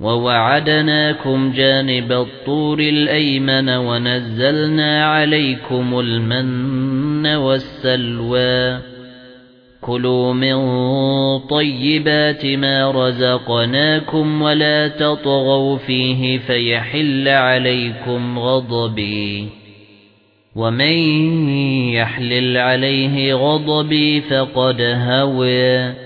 وَوَعَدْنَاكُمْ جَانِبَ الطُّورِ الْأَيْمَنَ وَنَزَّلْنَا عَلَيْكُمُ الْمَنَّ وَالسَّلْوَىٰ. كُلُوا مِن طَيِّبَاتِ مَا رَزَقْنَاكُمْ وَلَا تَطْغَوْا فِيهِ فَيَحِلَّ عَلَيْكُمْ غَضَبِي. وَمَن يَحْلِلْ عَلَيْهِ غَضَبِي فَقَدْ هَوَىٰ.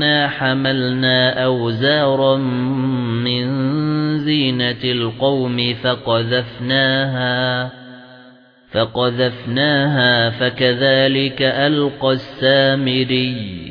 ولكننا حملنا أوزارا من زينة القوم فقذفناها فقذفناها فكذلك ألقى السامري